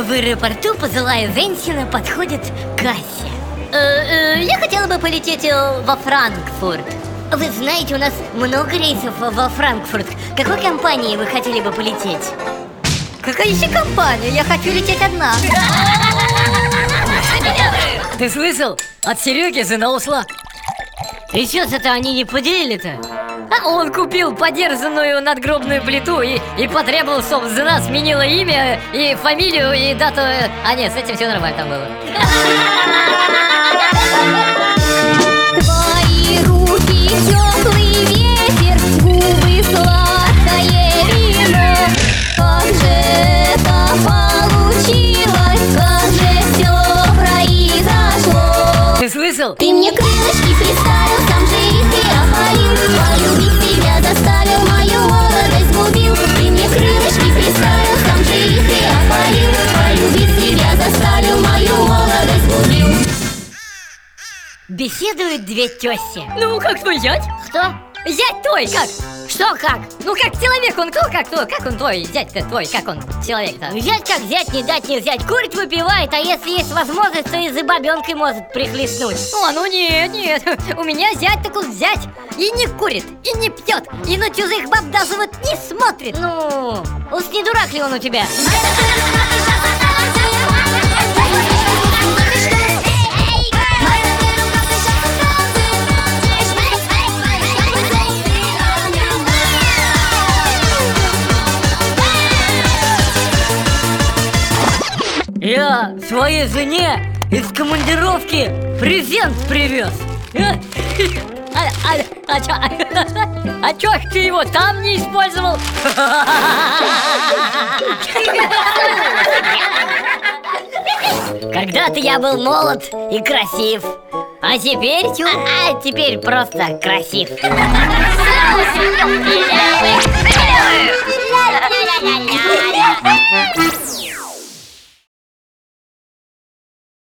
В аэропорту пожилая женщина подходит к кассе. Э, э, я хотела бы полететь э, во Франкфурт. Вы знаете, у нас много рейсов во Франкфурт. Какой компании вы хотели бы полететь? Какая еще компания? Я хочу лететь одна. Ты слышал? От Сереги жена ушла. И что это они не поделили-то? Он купил подержанную надгробную плиту и, и потребовал, чтобы жена сменила имя и фамилию и дату. А нет, с этим все нормально там было. Твои руки теплый ветер, губы сладкое вино. Как же это получилось, как же все произошло? Ты слышал? Ты мне крылышки приставил, сам же их и опалил Полюбить тебя заставил, мою молодость губил Ты мне крылышки приставил, сам же их и опалил Полюбить тебя заставил, мою молодость губил Беседуют две теси. Ну, как твой зять? Кто? Зять твой, как? Что как? Ну, как человек он кто? Как, кто? как он твой? Зять-то твой, как он? Человек-то? Взять как взять, не дать не взять. Курит выпивает, а если есть возможность, то и за бабенкой может прихлестнуть. О, ну нет, нет, у меня зять такой взять И не курит, и не пьет, и на чужих баб даже вот не смотрит Ну, уж не дурак ли он у тебя? Я своей жене из командировки презент привез. Э, а, а, а, чё, а, а чё ж ты его там не использовал? Когда-то я был молод и красив, а теперь... А, а теперь просто красив. Соус